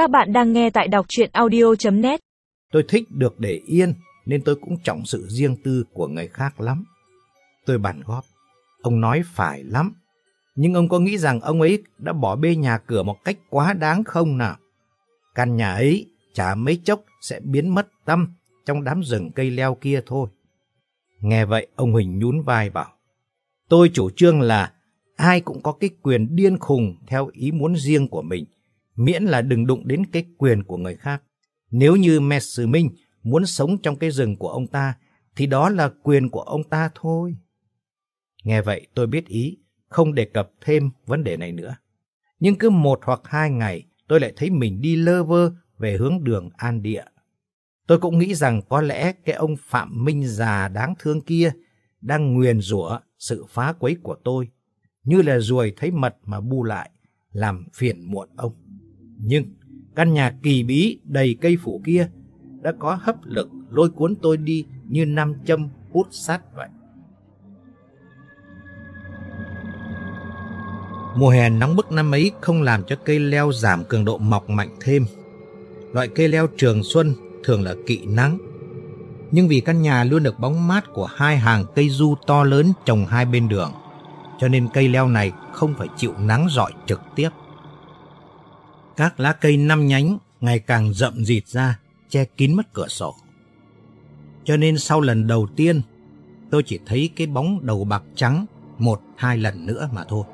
Các bạn đang nghe tại đọc chuyện audio.net Tôi thích được để yên nên tôi cũng trọng sự riêng tư của người khác lắm. Tôi bàn góp. Ông nói phải lắm. Nhưng ông có nghĩ rằng ông ấy đã bỏ bê nhà cửa một cách quá đáng không nào? Căn nhà ấy chả mấy chốc sẽ biến mất tâm trong đám rừng cây leo kia thôi. Nghe vậy ông Huỳnh nhún vai bảo. Tôi chủ trương là ai cũng có cái quyền điên khùng theo ý muốn riêng của mình, miễn là đừng đụng đến cái quyền của người khác. Nếu như Messer Minh muốn sống trong cái rừng của ông ta, thì đó là quyền của ông ta thôi. Nghe vậy tôi biết ý, không đề cập thêm vấn đề này nữa. Nhưng cứ một hoặc hai ngày, tôi lại thấy mình đi lơ vơ về hướng đường An Địa. Tôi cũng nghĩ rằng có lẽ cái ông Phạm Minh già đáng thương kia đang nguyền rủa sự phá quấy của tôi, như là ruồi thấy mật mà bu lại, làm phiền muộn ông. Nhưng căn nhà kỳ bí đầy cây phủ kia đã có hấp lực lôi cuốn tôi đi như nam châm hút sát vậy. Mùa hè nóng bức năm ấy không làm cho cây leo giảm cường độ mọc mạnh thêm. Loại cây leo trường xuân thường là kỵ nắng. Nhưng vì căn nhà luôn được bóng mát của hai hàng cây du to lớn trồng hai bên đường, cho nên cây leo này không phải chịu nắng rọi trực tiếp. Các lá cây năm nhánh ngày càng rậm rịt ra, che kín mất cửa sổ. Cho nên sau lần đầu tiên, tôi chỉ thấy cái bóng đầu bạc trắng một hai lần nữa mà thôi.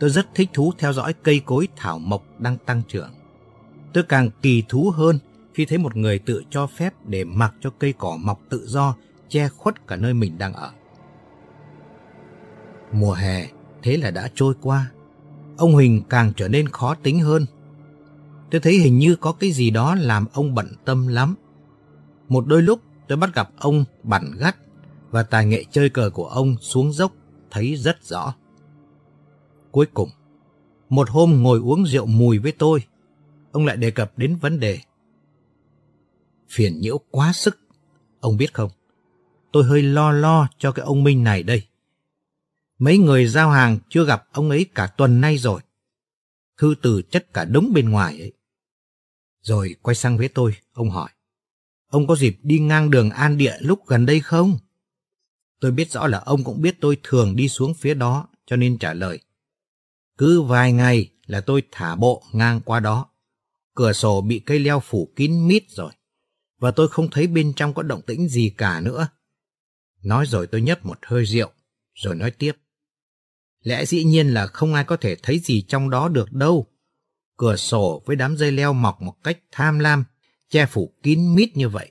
Tôi rất thích thú theo dõi cây cối thảo mộc đang tăng trưởng. Tôi càng kỳ thú hơn khi thấy một người tự cho phép để mặc cho cây cỏ mọc tự do, che khuất cả nơi mình đang ở. Mùa hè thế là đã trôi qua. Ông Huỳnh càng trở nên khó tính hơn. Tôi thấy hình như có cái gì đó làm ông bận tâm lắm. Một đôi lúc tôi bắt gặp ông bận gắt và tài nghệ chơi cờ của ông xuống dốc thấy rất rõ. Cuối cùng, một hôm ngồi uống rượu mùi với tôi, ông lại đề cập đến vấn đề. Phiền nhiễu quá sức, ông biết không? Tôi hơi lo lo cho cái ông Minh này đây. Mấy người giao hàng chưa gặp ông ấy cả tuần nay rồi. Thư từ chất cả đống bên ngoài ấy. Rồi quay sang với tôi, ông hỏi. Ông có dịp đi ngang đường An Địa lúc gần đây không? Tôi biết rõ là ông cũng biết tôi thường đi xuống phía đó, cho nên trả lời. Cứ vài ngày là tôi thả bộ ngang qua đó. Cửa sổ bị cây leo phủ kín mít rồi, và tôi không thấy bên trong có động tĩnh gì cả nữa. Nói rồi tôi nhấp một hơi rượu, rồi nói tiếp. Lẽ dĩ nhiên là không ai có thể thấy gì trong đó được đâu. Cửa sổ với đám dây leo mọc một cách tham lam, che phủ kín mít như vậy.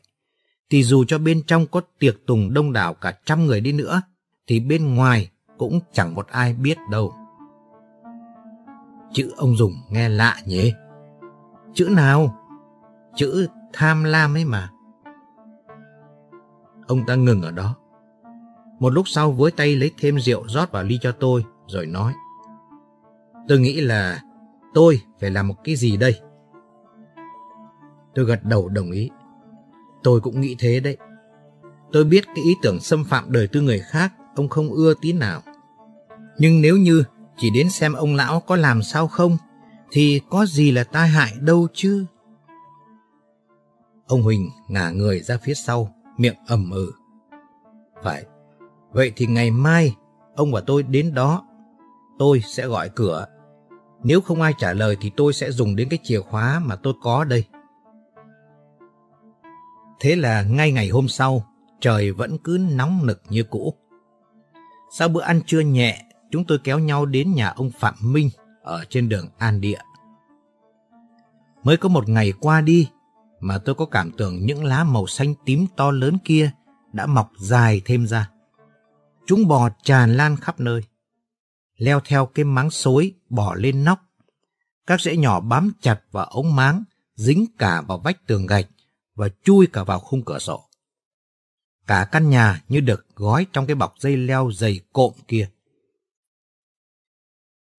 Thì dù cho bên trong có tiệc tùng đông đảo cả trăm người đi nữa, thì bên ngoài cũng chẳng một ai biết đâu. Chữ ông dùng nghe lạ nhỉ? Chữ nào? Chữ tham lam ấy mà. Ông ta ngừng ở đó. Một lúc sau với tay lấy thêm rượu rót vào ly cho tôi, rồi nói. Tôi nghĩ là tôi phải làm một cái gì đây? Tôi gật đầu đồng ý. Tôi cũng nghĩ thế đấy. Tôi biết cái ý tưởng xâm phạm đời tư người khác ông không ưa tí nào. Nhưng nếu như chỉ đến xem ông lão có làm sao không, thì có gì là tai hại đâu chứ. Ông Huỳnh ngả người ra phía sau, miệng ầm ừ. Phải, vậy thì ngày mai ông và tôi đến đó, tôi sẽ gọi cửa. Nếu không ai trả lời thì tôi sẽ dùng đến cái chìa khóa mà tôi có đây. Thế là ngay ngày hôm sau, trời vẫn cứ nóng nực như cũ. Sau bữa ăn trưa nhẹ, chúng tôi kéo nhau đến nhà ông Phạm Minh ở trên đường An Địa. Mới có một ngày qua đi mà tôi có cảm tưởng những lá màu xanh tím to lớn kia đã mọc dài thêm ra. Chúng bò tràn lan khắp nơi, leo theo cái máng xối bỏ lên nóc. Các rễ nhỏ bám chặt vào ống máng, dính cả vào vách tường gạch và chui cả vào khung cửa sổ. Cả căn nhà như được gói trong cái bọc dây leo dày cộm kia.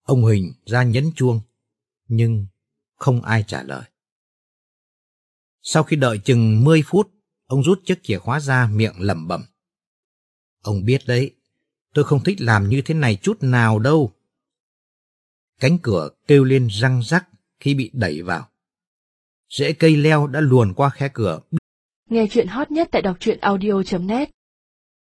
Ông Huỳnh ra nhấn chuông, nhưng không ai trả lời. Sau khi đợi chừng 10 phút, ông rút chiếc chìa khóa ra miệng lẩm bẩm. Ông biết đấy, tôi không thích làm như thế này chút nào đâu. Cánh cửa kêu lên răng rắc khi bị đẩy vào, Rễ cây leo đã luồn qua khe cửa. Nghe chuyện hot nhất tại đọc truyện audio.net